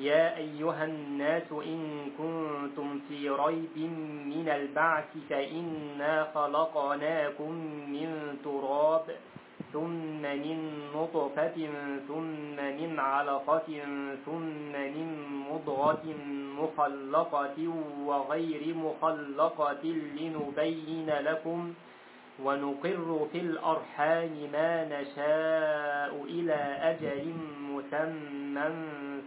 يا أيها الناس إن كنتم في ريب من البعث فإنا خلقناكم من تراب ثم من نطفة ثم من علقة ثم من مضغة مخلقة وغير مخلقة لنبين لكم ونقر في الأرحام ما نشاء إلى أجل مسمى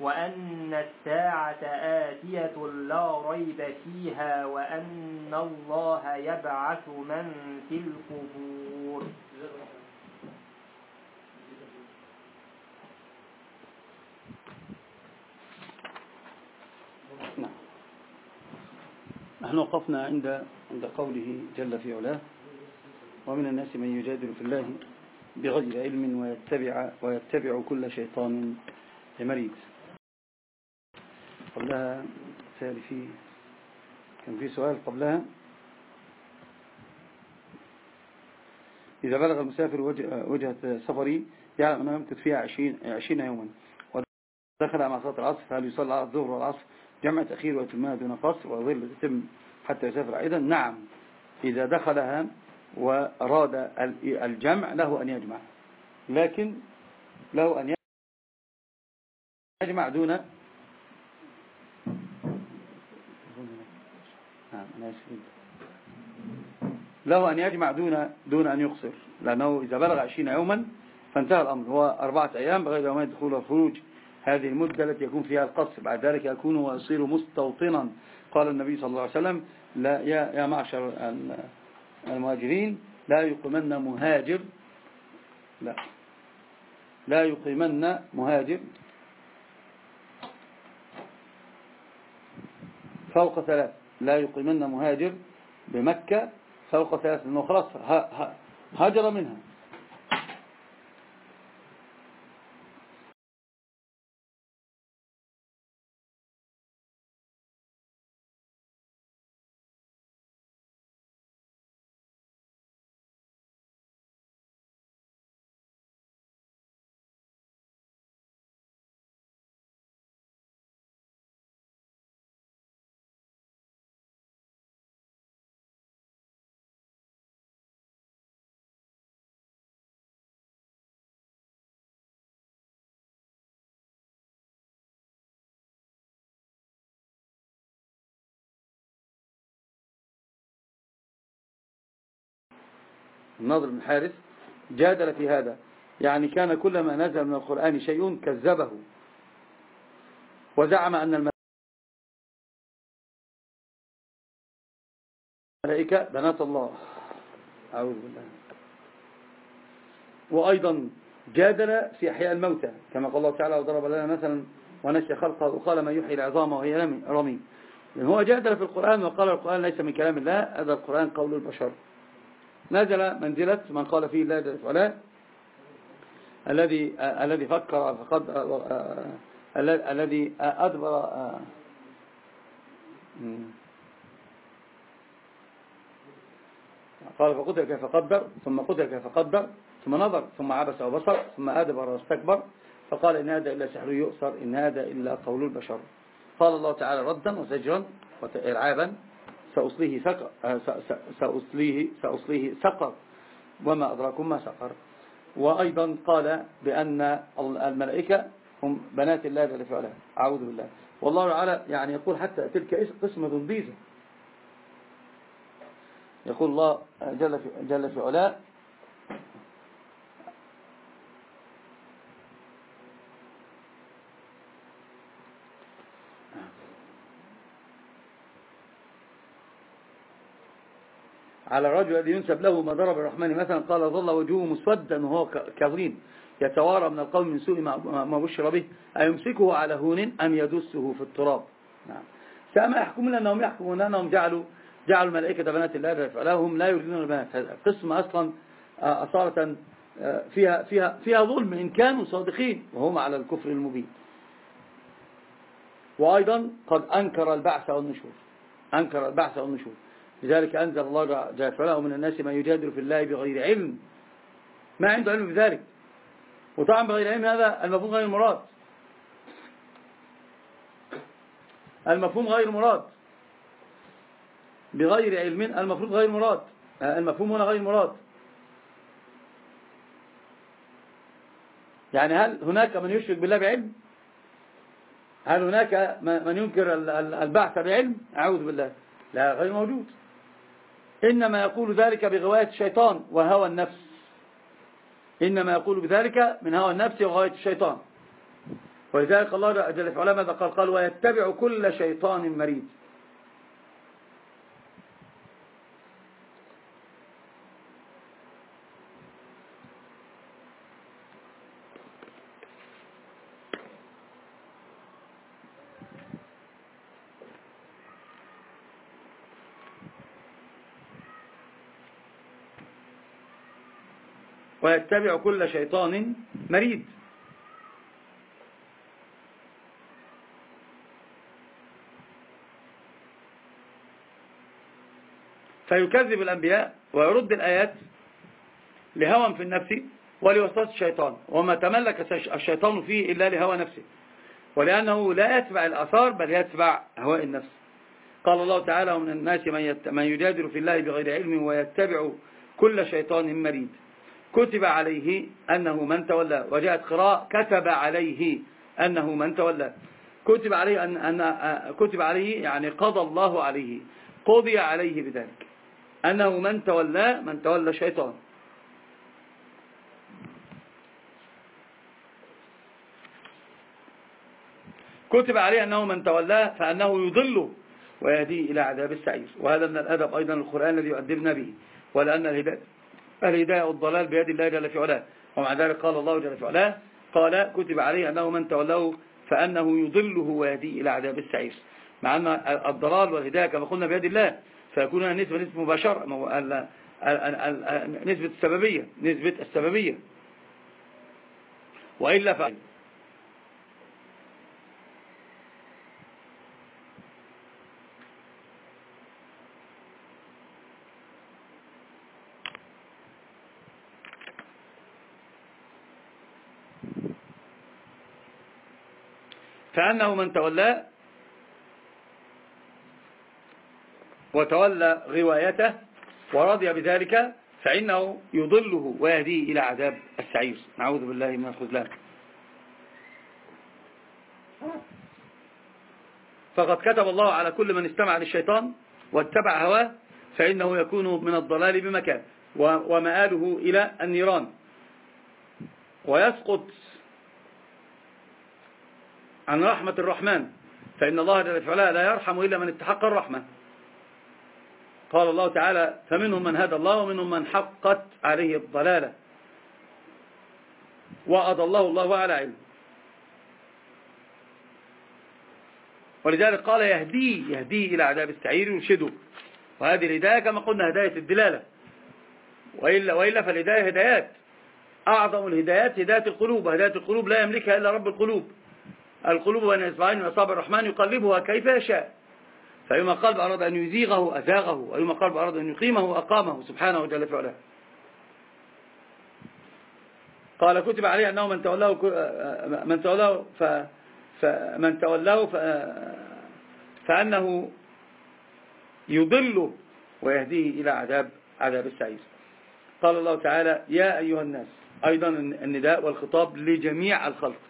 وأن الساعة آتية لا ريب فيها وأن الله يبعث من في القبور. نعم. نحن وقفنا عند عند قوله جل في علاه ومن الناس من يجادل في الله بغير علم ويتبع ويتبع كل شيطان مريد قبلها سأل في كان في سؤال قبلها. إذا بلغ المسافر وجهة سفري يعلم أنه يمكث فيها عشرين, عشرين يوما ودخل مع صلاة العصر فهل يصلى الظهر والعصر جمع تأخير ويتمها دون قصر وظل تتم حتى يسافر أيضا؟ نعم. إذا دخلها وأراد الجمع له أن يجمع لكن له أن يجمع دون نعم له أن يجمع دون دون أن يقصر لأنه إذا بلغ عشرين يوما فانتهى الأمر هو أربعة أيام بغير يومين دخول والخروج هذه المدة التي يكون فيها القصر بعد ذلك يكون ويصير مستوطنا. قال النبي صلى الله عليه وسلم لا يا, يا معشر المهاجرين لا يقيمن مهاجر لا. لا يقيمن مهاجر فوق ثلاث. لا يقيمن مهاجر بمكة فوق ثلاث لأنه خلاص هاجر منها. الناظر بن حارث جادل في هذا. يعني كان كلما نزل من القرآن شيء كذبه. وزعم أن الملائكة بنات الله. أعوذ بالله. وأيضا جادل في أحياء الموتى. كما قال الله تعالى وضرب لنا مثلا ونسي خلقه وقال ما يحيي العظام وهي رميم لأن هو جادل في القرآن وقال القرآن ليس من كلام الله. هذا القرآن قول البشر. نزل منزلة من قال فيه الله جل وعلا الذي الذي فكر فقد الذي أدبر. قال فقتل كيف قدر ثم قتل كيف قدر ثم نظر ثم عبس وبصر ثم أدبر واستكبر فقال إن هذا إلا سحر يؤثر إن هذا إلا قول البشر. قال الله تعالى ردا وزجرا وإرعابا سأصليه سقر سأصليه, سأصليه سقر. وما أدراكم ما سقر. وأيضا قال بأن الملائكة هم بنات الله جل في علاه. أعوذ بالله. والله تعالى يعني يقول حتى تلك قسمة ضيزة. يقول الله جل في, جل في علاه على الرجل الذي ينسب له ما ضرب الرحمن مثلا قال ظل وجهه مسودا وهو كظيم يتوارى من القوم من سوء ما بشر به. أيمسكه على هون أم يدسه في التراب؟ نعم. سأما يحكمون أنهم يحكمون أنهم جعلوا جعلوا الملائكة بنات الله فلهم لا يريدون البنات. هذا قسم أصلا آه، أصالة آه، فيها, فيها, فيها ظلم. إن كانوا صادقين وهم على الكفر المبين. وأيضا قد أنكر البعث والنشور. أنكر البعث والنشور. لذلك أنزل الله جل وعلا من الناس من يجادل في الله بغير علم. ما عنده علم بذلك. وطبعا بغير علم هذا المفهوم غير مراد المفهوم غير مراد بغير علم المفروض غير مراد. المفهوم هنا غير مراد. يعني هل هناك من يشرك بالله بعلم؟ هل هناك من ينكر البعث بعلم؟ أعوذ بالله. لا غير موجود. إنما يقول ذلك بغواية الشيطان وهوى النفس. إنما يقول بذلك من هوى النفس وغواية الشيطان. ولذلك الله جل في علامة قال؟ قال ويتبع كل شيطان مريد. ويتبع كل شيطان مريد. فيكذب الأنبياء ويرد الآيات لهوى في النفس ولوسوسة الشيطان. وما تملك الشيطان فيه إلا لهوى نفسه. ولأنه لا يتبع الأثار بل يتبع هواء النفس. قال الله تعالى ومن الناس من يجادل في الله بغير علم ويتبع كل شيطان مريد. كتب عليه أنه من تولى وجاءت قراءة كتب عليه أنه من تولى. كتب عليه أن, أن كتب عليه يعني قضى الله عليه قضي عليه بذلك. أنه من تولى من تولى الشيطان. كتب عليه أنه من تولاه فأنه يضله ويهديه إلى عذاب السعير. وهذا من الأدب أيضا القرآن الذي يؤدبنا به ولأن الهداية الهداية والضلال بيد الله جل في علاه. ومع ذلك قال الله جل في علاه قال كتب عليه أنه من تولاه فأنه يضله ويهديه إلى عذاب السعير. مع أن الضلال والهداية كما قلنا بيد الله فيكون نسبة نسبة مباشرة نسبة السببية نسبة السببية. وإلا فعل فأنه من تولاه وتولى غوايته ورضي بذلك فإنه يضله ويهديه إلى عذاب السعير. نعوذ بالله من الخذلان فقد كتب الله على كل من استمع للشيطان واتبع هواه فإنه يكون من الضلال بمكان ومآله إلى النيران. ويسقط عن رحمة الرحمن فإن الله جل وعلا لا يرحم إلا من استحق الرحمة. قال الله تعالى فمنهم من هدى الله ومنهم من حقت عليه الضلالة. وأضله الله على علم. ولذلك قال يهديه يهديه إلى عذاب السعير يرشده. وهذه الهداية كما قلنا هداية الدلالة. وإلا, وإلا فالهداية هدايات. أعظم الهدايات هداية القلوب هداية القلوب لا يملكها إلا رب القلوب. القلوب بين إصبعين من أصابع الرحمن يقلبها كيف يشاء. فأيما قلب أراد أن يزيغه أزاغه وأيما قلب أراد أن يقيمه أقامه سبحانه وجل فعله قال كتب عليه أنه من تولاه من تولاه ف فمن تولاه ف فأنه يضل ويهديه إلى عذاب عذاب السعير. قال الله تعالى يا أيها الناس أيضا النداء والخطاب لجميع الخلق.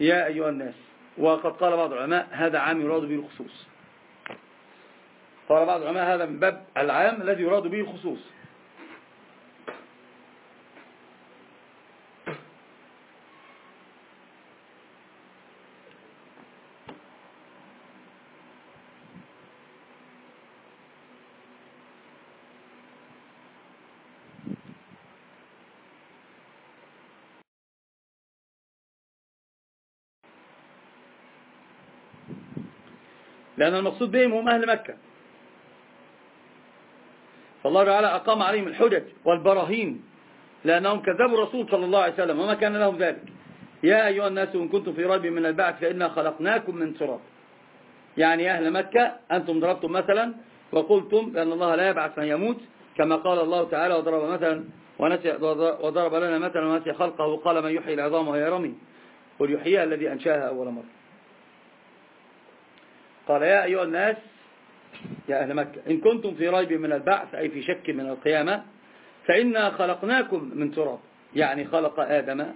يا أيها الناس وقد قال بعض العلماء هذا عام يراد به الخصوص. قال بعض العلماء هذا من باب العام الذي يراد به الخصوص. لأن المقصود بهم هم أهل مكة. فالله تعالى أقام عليهم الحجج والبراهين لأنهم كذبوا الرسول صلى الله عليه وسلم وما كان لهم ذلك. يا أيها الناس إن كنتم في ريب من البعث فإنا خلقناكم من تراب. يعني أهل مكة أنتم ضربتم مثلا وقلتم بأن الله لا يبعث من يموت كما قال الله تعالى وضرب مثلا ونسي وضرب لنا مثلا ونسي خلقه قال من يحيي العظام وهي رمي. قل يحييها الذي أنشاها أول مرة. قال يا أيها الناس يا أهل مكة إن كنتم في ريب من البعث أي في شك من القيامة فإنا خلقناكم من تراب. يعني خلق آدم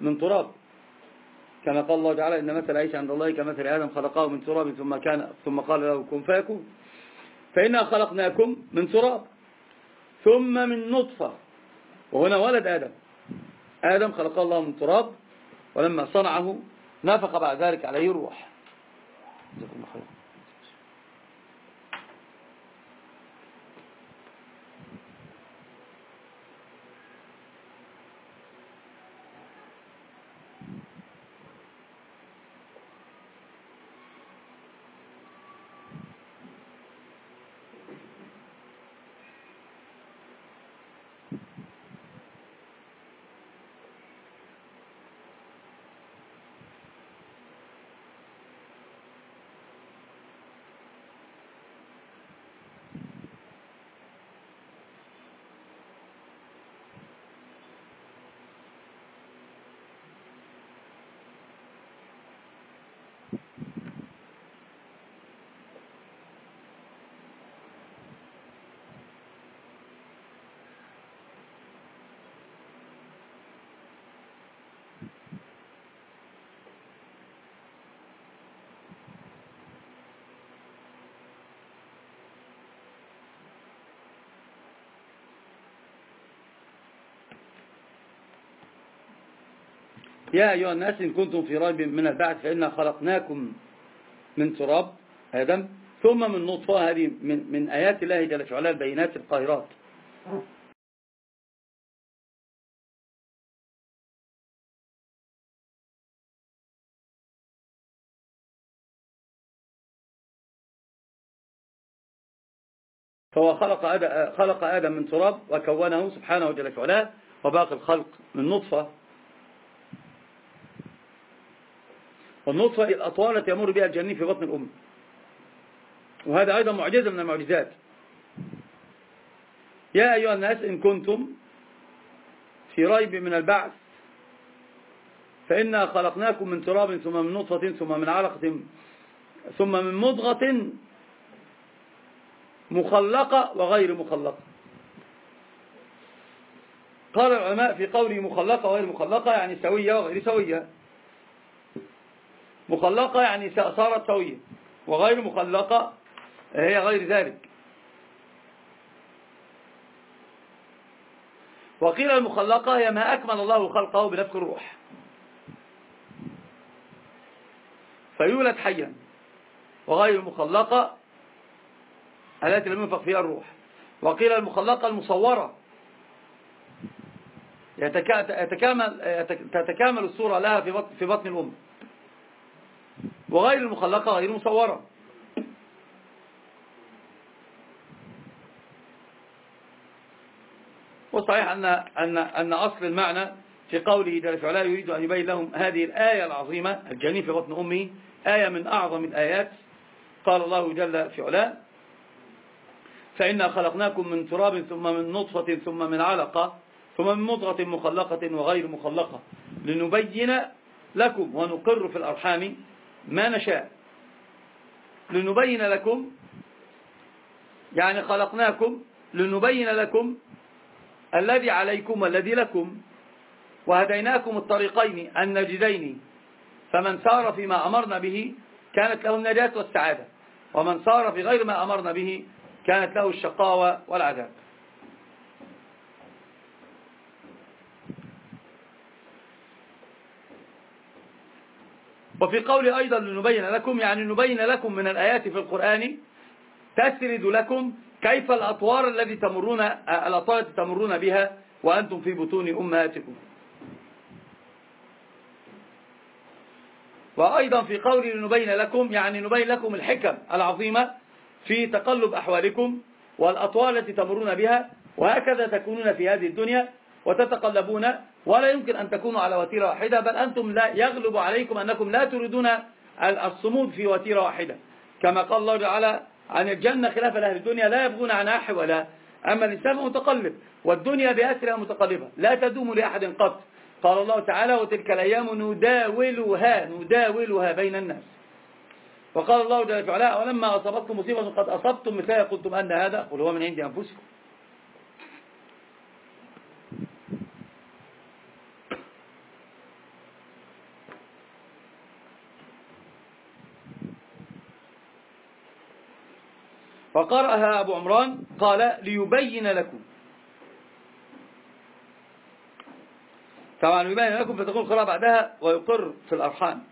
من تراب. كما قال الله تعالى إن مثل عيسى عند الله كمثل آدم خلقه من تراب ثم كان ثم قال له كن فيكون. فإنا خلقناكم من تراب. ثم من نطفة. وهنا ولد آدم. آدم خلق الله من تراب ولما صنعه نفق بعد ذلك عليه روح. جزاكم الله خير يا أيها الناس إن كنتم في ريب من البعث فإنا خلقناكم من تراب آدم ثم من نطفة هذه من, من آيات الله جل وعلا البينات القاهرات. فهو خلق آدم, خلق آدم من تراب وكونه سبحانه وجل وعلا وباقي الخلق من نطفة. والنطفة الأطوال التي يمر بها الجنين في بطن الأم. وهذا أيضا معجزة من المعجزات. يا أيها الناس إن كنتم في ريب من البعث فإنا خلقناكم من تراب ثم من نطفة ثم من علقة ثم من مضغة مخلقة وغير مخلقة. قال العلماء في قوله مخلقة وغير مخلقة يعني سوية وغير سوية. مخلقة يعني صارت سوية وغير مخلقة هي غير ذلك. وقيل المخلقة هي ما أكمل الله خلقه بنفس الروح. فيولد حيا وغير المخلقة التي لم ينفق فيها الروح. وقيل المخلقة المصورة. يتكامل تتكامل الصورة لها في بطن الأم. وغير المخلقة غير مصورة. وصحيح أن, أن, أن أصل المعنى في قوله جل في علاه يريد أن يبين لهم هذه الآية العظيمة الجنين في بطن أمه آية من أعظم الآيات. قال الله جل في فإنا خلقناكم من تراب ثم من نطفة ثم من علقة ثم من مضغة مخلقة وغير مخلقة لنبين لكم ونقر في الأرحام ما نشاء. لنبين لكم يعني خلقناكم لنبين لكم الذي عليكم والذي لكم وهديناكم الطريقين النجدين فمن سار فيما أمرنا به كانت له النجاة والسعادة ومن سار في غير ما أمرنا به كانت له الشقاوة والعذاب. وفي قول أيضا لنبين لكم يعني نبين لكم من الآيات في القرآن تسرد لكم كيف الأطوار التي تمرون الأطوار التي تمرون بها وأنتم في بطون أمهاتكم. وأيضا في قول لنبين لكم يعني نبين لكم الحكم العظيمة في تقلب أحوالكم والأطوار التي تمرون بها وهكذا تكونون في هذه الدنيا وتتقلبون ولا يمكن أن تكونوا على وتيرة واحدة بل أنتم لا يغلب عليكم أنكم لا تريدون الصمود في وتيرة واحدة. كما قال الله تعالى عن الجنة خلاف أهل الدنيا لا يبغون عنها حولا أما الإنسان متقلب والدنيا بأسرها متقلبة. لا تدوم لأحد قط. قال الله تعالى وتلك الأيام نداولها نداولها بين الناس. وقال الله جل وعلا ولما أصابتكم مصيبة قد أصبتم مثلها قلتم أن هذا. قل هو من عند أنفسكم. فقرأها أبو عمران قال ليبين لكم. طبعا يبين لكم فتقول القراءة بعدها ويقر في الأرحام.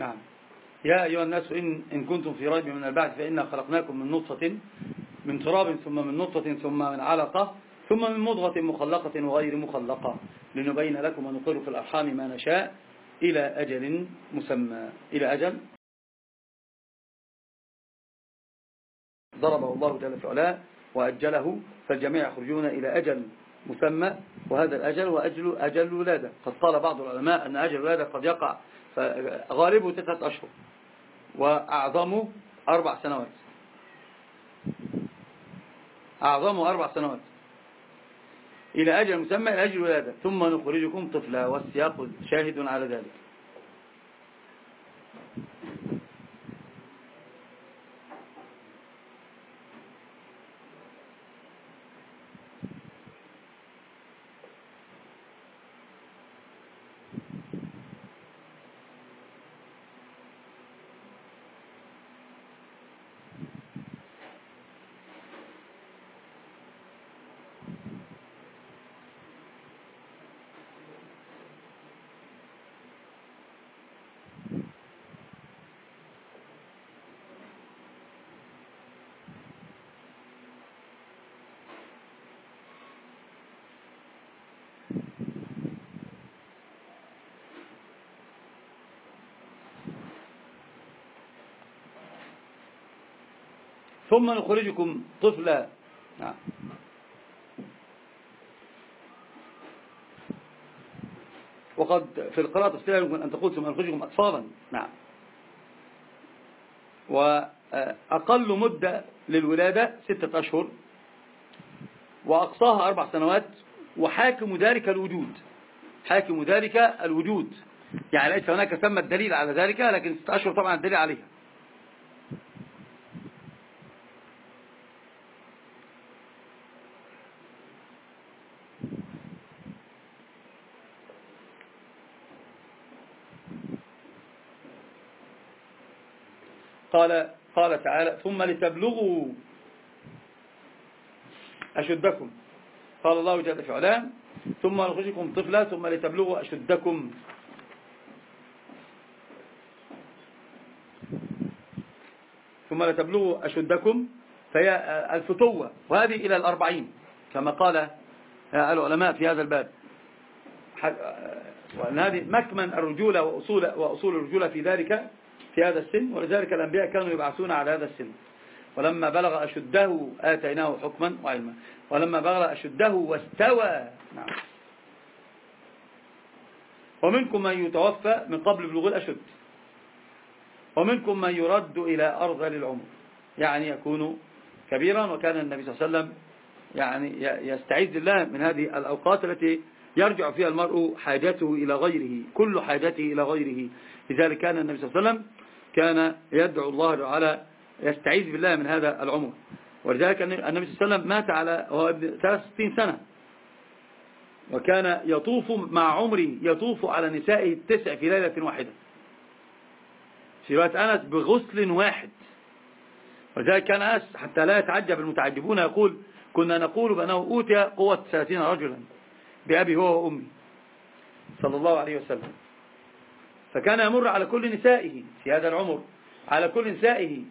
نعم. يا أيها الناس إن, إن كنتم في ريب من البعث فإنا خلقناكم من نطفة من تراب ثم من نطفة ثم من علقة ثم من مضغة مخلقة وغير مخلقة لنبين لكم ونقر في الأرحام ما نشاء إلى أجل مسمى إلى أجل ضربه الله جل وعلا وأجله فالجميع يخرجون إلى أجل مسمى وهذا الأجل هو أجل, أجل الولادة. قد قال بعض العلماء أن أجل الولادة قد يقع غالبه تسعة أشهر وأعظمه أربع سنوات. أعظمه أربع سنوات. إلى أجل مسمى إلى أجل الولادة. ثم نخرجكم طفلا والسياق شاهد على ذلك. ثم نخرجكم طفلا. نعم. وقد في القراءة تفسيرها يمكن أن تقول ثم نخرجكم أطفالا. نعم. وأقل مدة للولادة ستة أشهر. وأقصاها أربع سنوات. وحاكم ذلك الوجود. حاكم ذلك الوجود. يعني ليس هناك ثم الدليل على ذلك لكن ستة أشهر طبعا الدليل عليها. قال قال تعالى ثم لتبلغوا أشدكم. قال الله جل في علاه ثم نخرجكم طفلا ثم لتبلغوا أشدكم. ثم لتبلغوا أشدكم فهي الفتوة وهذه إلى الأربعين كما قال العلماء في هذا الباب. وأن هذه مكمن الرجولة وأصول, وأصول الرجولة في ذلك. في هذا السن ولذلك الأنبياء كانوا يبعثون على هذا السن. ولما بلغ أشده آتيناه حكما وعلما. ولما بلغ أشده واستوى. نعم. ومنكم من يتوفى من قبل بلوغ الأشد. ومنكم من يرد إلى أرض العمر يعني يكون كبيرا وكان النبي صلى الله عليه وسلم يعني يستعيذ الله من هذه الأوقات التي يرجع فيها المرء حاجته إلى غيره كل حاجته إلى غيره. لذلك كان النبي صلى الله عليه وسلم كان يدعو الله تعالى يستعيذ بالله من هذا العمر. ولذلك النبي صلى الله عليه وسلم مات على هو ابن 63 سنة. وكان يطوف مع عمري يطوف على نسائه التسع في ليلة واحدة. في أنس بغسل واحد. ولذلك كان أنس حتى لا يتعجب المتعجبون يقول كنا نقول بأنه أوتي قوة 30 رجلا بأبي هو وأمي. صلى الله عليه وسلم. فكان يمر على كل نسائه في هذا العمر على كل نسائه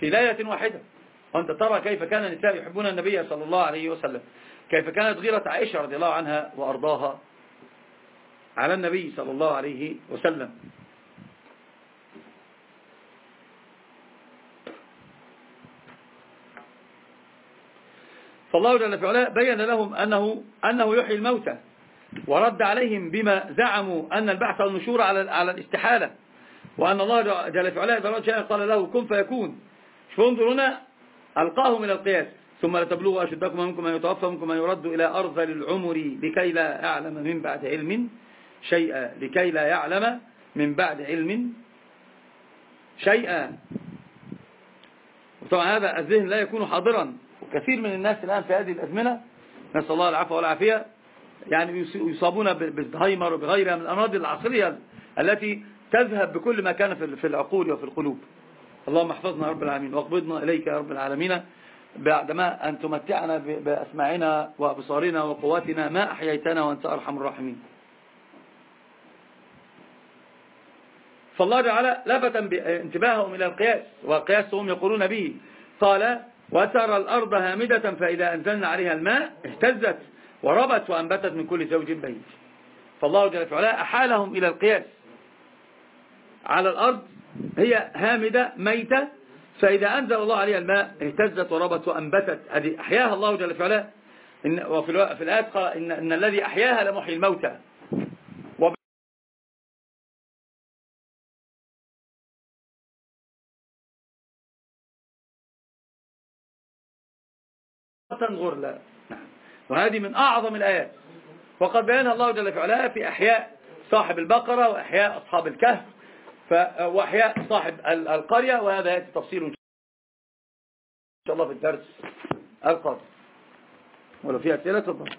في ليلة واحدة. وأنت ترى كيف كان النساء يحبون النبي صلى الله عليه وسلم. كيف كانت غيرة عائشة رضي الله عنها وأرضاها على النبي صلى الله عليه وسلم. فالله جل وعلا بين لهم أنه, أنه يحيي الموتى. ورد عليهم بما زعموا أن البعث والنشور على على الاستحالة وأن الله جل وعلا إذا رد شيئا قال له كن فيكون. فانظروا هنا ألقاهم إلى القياس. ثم لتبلغوا أشدكم منكم من يتوفى منكم من يرد إلى أرذل العمر لكي لا يعلم من بعد علم شيئا لكي لا يعلم من بعد علم شيئا. وطبعا هذا الذهن لا يكون حاضرا وكثير من الناس الآن في هذه الأزمنة. نسأل الله العفو والعافية. يعني يصابون بالزهايمر وبغيرها من الأمراض العصرية التي تذهب بكل ما كان في العقول وفي القلوب. اللهم احفظنا رب العالمين وأقبضنا إليك يا رب العالمين بعدما أن تمتعنا بأسماعنا وأبصارنا وقواتنا ما أحييتنا وأنت أرحم الراحمين. فالله جعل لفتا انتباههم إلى القياس والقياس هم يقولون به. قال وترى الأرض هامدة فإذا أنزلنا عليها الماء اهتزت وربت وأنبتت من كل زوج بهيج. فالله جل وعلا أحالهم إلى القياس على الأرض هي هامدة ميتة. فإذا أنزل الله عليها الماء اهتزت وربت وأنبتت. هذه أحياها الله جل وعلا إن وفي في الآيات قال إن, إن الذي أحياها لمحيي الموتى. غرلا. وهذه من أعظم الآيات. وقد بينها الله جل وعلا في أحياء صاحب البقرة وأحياء أصحاب الكهف وأحياء صاحب القرية وهذا يأتي تفصيل إن شاء الله في الدرس القادم. ولو في أسئلة تفضل.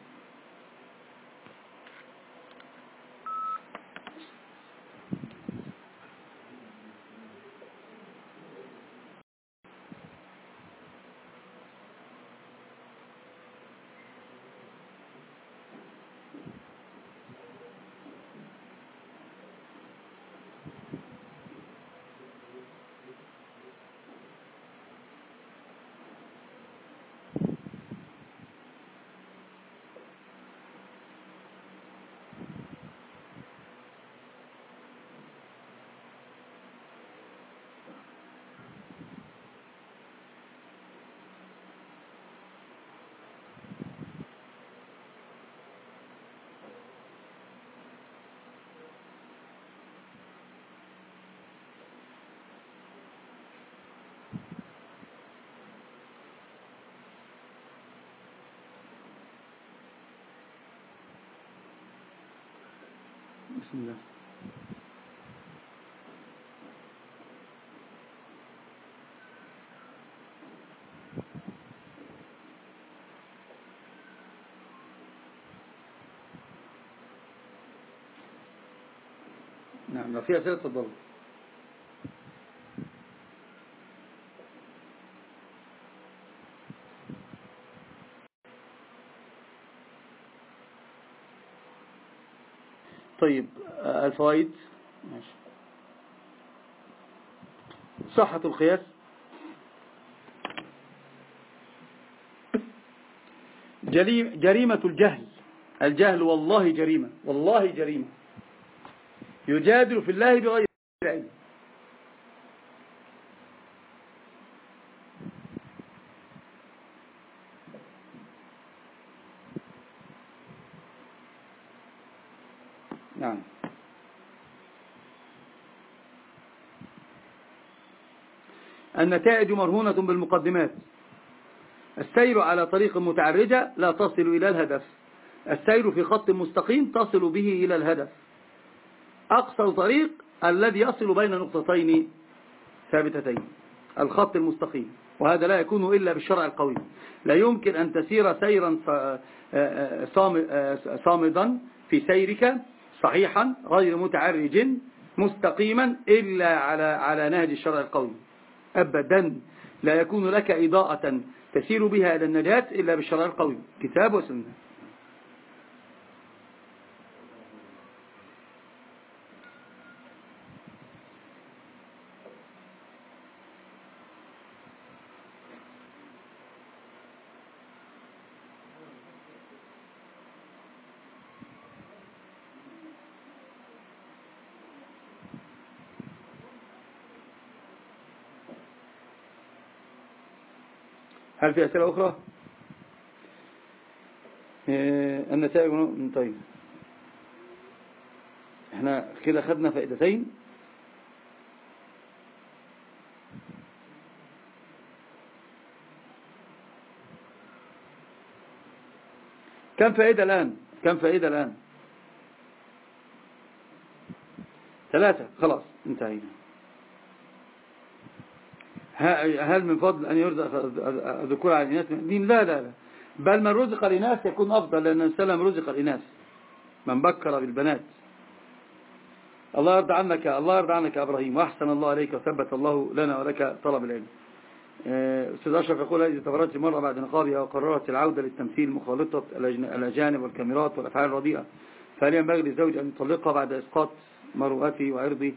بسم الله. نعم لو في أسئلة؟ تفضلوا طيب الفوائد. صحة القياس. جريمة الجهل. الجهل والله جريمة. والله جريمة. يجادل في الله بغير علم. نعم. النتائج مرهونة بالمقدمات. السير على طريق متعرجة لا تصل إلى الهدف. السير في خط مستقيم تصل به إلى الهدف. أقصى طريق الذي يصل بين نقطتين ثابتتين الخط المستقيم. وهذا لا يكون إلا بالشرع القوي. لا يمكن أن تسير سيرا صامدا في سيرك صحيحا غير متعرج مستقيما إلا على على نهج الشرع القوي. أبدا. لا يكون لك إضاءة تسير بها إلى النجاة إلا بالشرع القوي. كتاب وسنة. هل في أسئلة أخرى؟ إيه، النتائج طيب. إحنا كده خدنا فائدتين. كم فائدة الآن؟ كم فائدة الآن؟ ثلاثة. خلاص انتهينا. هل من فضل أن يرزق الذكور على الإناث؟ من الدين لا لا لا. بل من رزق الإناث يكون أفضل لأن السلام رزق الإناث. من بكر بالبنات. الله يرضى عنك الله يرضى عنك يا إبراهيم. وأحسن الله عليك وثبت الله لنا ولك طلب العلم. آه، أستاذ أشرف يقول هذه تبرت مرة بعد نقابها وقررت العودة للتمثيل مخالطة الأجانب والكاميرات والأفعال الرديئة. فهل ينبغي للزوج أن يطلقها بعد إسقاط مروءتي وعرضي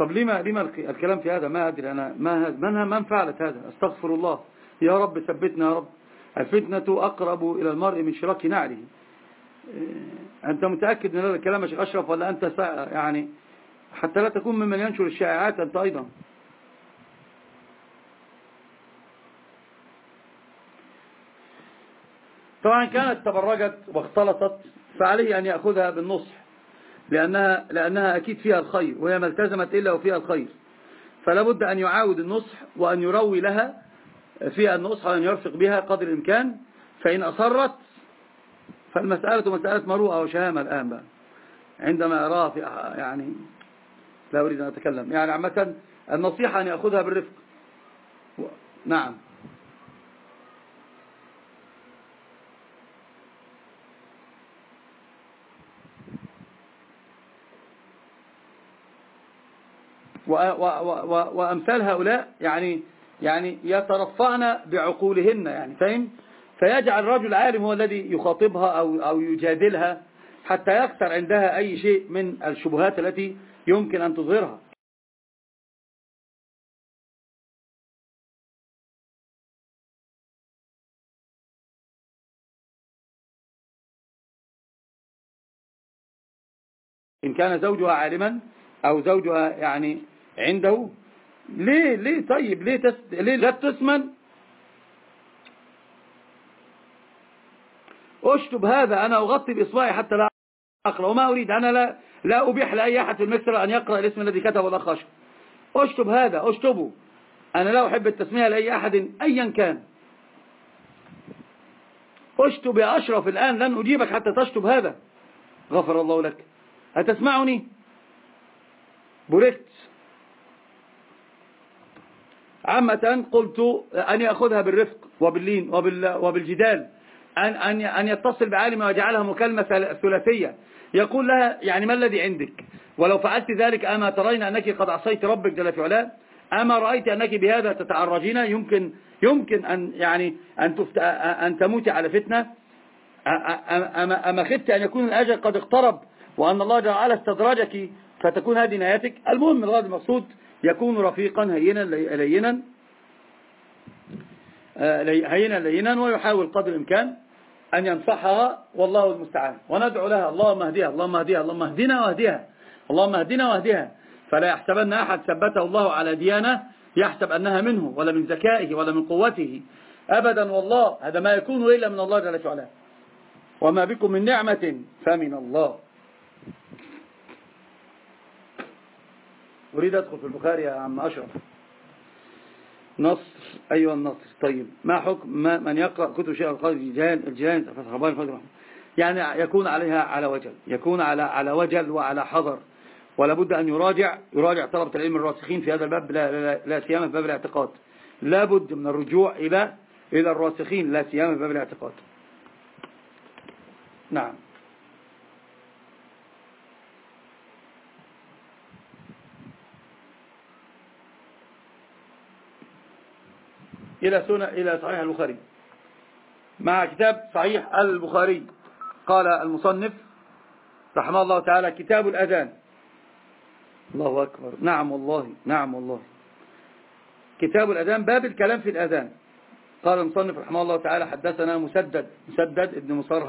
طب لما, لما الكلام في هذا؟ ما أدري أنا. ما من, من فعلت هذا. أستغفر الله. يا رب ثبتنا يا رب. الفتنة أقرب إلى المرء من شراك نعله. إيه، أنت متأكد من هذا الكلام يا أشرف ولا أنت يعني حتى لا تكون ممن ينشر الشائعات أنت أيضا. طبعا كانت تبرجت واختلطت فعليه أن يأخذها بالنصح. لأنها, لأنها أكيد فيها الخير وهي ما التزمت إلا وفيها الخير. فلا بد أن يعاود النصح وأن يروي لها فيها النصح وأن يرفق بها قدر الإمكان. فإن أصرت فالمسألة مسألة مروءة وشهامة الآن بقى. عندما أراه في يعني لا أريد أن أتكلم. يعني عامة النصيحة أن يأخذها بالرفق. نعم. وأمثال هؤلاء يعني يعني يترفعن بعقولهن يعني فاهم؟ فيجعل الرجل عالم هو الذي يخاطبها أو, أو يجادلها حتى يكثر عندها أي شيء من الشبهات التي يمكن أن تظهرها. إن كان زوجها عالما أو زوجها يعني عنده؟ ليه ليه طيب؟ ليه, تس... ليه لا تسمن اشطب هذا أنا أغطي بإصبعي حتى لا أقرأ وما أريد أنا لا, لا أبيح لأي أحد في المكسر أن يقرأ الاسم الذي كتبه الأخ أشرف اشطب هذا اشطبه أنا لا أحب التسمية لأي أحد أيا كان. اشطب يا أشرف الآن لن أجيبك حتى تشطب هذا. غفر الله لك. أتسمعني؟ برفت عامة قلت أن يأخذها بالرفق وباللين وبالجدال أن, أن, أن يتصل بعالم ويجعلها مكالمة ثلاثية. يقول لها يعني ما الذي عندك؟ ولو فعلت ذلك أما ترين أنك قد عصيت ربك جل في علاه أما رأيت أنك بهذا تتعرجين يمكن يمكن أن يعني أن, أن تموت على فتنة. أما, أما خفت أن يكون الأجل قد اقترب وأن الله جل وعلا استدرجك فتكون هذه نهايتك. المهم الغرض المقصود يكون رفيقا هينا لينا آه، هينا لينا ويحاول قدر الإمكان أن ينصحها والله المستعان. وندعو لها اللهم اهدها اللهم اهدها اللهم اهدنا واهدها اللهم اهدنا واهدها فلا يحسبن أحد ثبته الله على ديانة يحسب أنها منه ولا من ذكائه ولا من قوته. أبدا والله هذا ما يكون إلا من الله جل وعلا. وما بكم من نعمة فمن الله. أريد أدخل في البخاري يا عم أشرف. نصر أيها النصر طيب ما حكم ما من يقرأ كتب شيء القاضي الجيران الجيران فتح الفجر يعني يكون عليها على وجل يكون على على وجل وعلى حذر ولا بد أن يراجع يراجع طلبة العلم الراسخين في هذا الباب لا, لا, لا سيما في باب الاعتقاد. لا بد من الرجوع إلى إلى الراسخين لا سيما في باب الاعتقاد. نعم. إلى سنة إلى صحيح البخاري. مع كتاب صحيح البخاري. قال المصنف رحمه الله تعالى كتاب الأذان. الله أكبر. نعم والله نعم والله. كتاب الأذان باب الكلام في الأذان. قال المصنف رحمه الله تعالى حدثنا مسدد مسدد ابن مصرها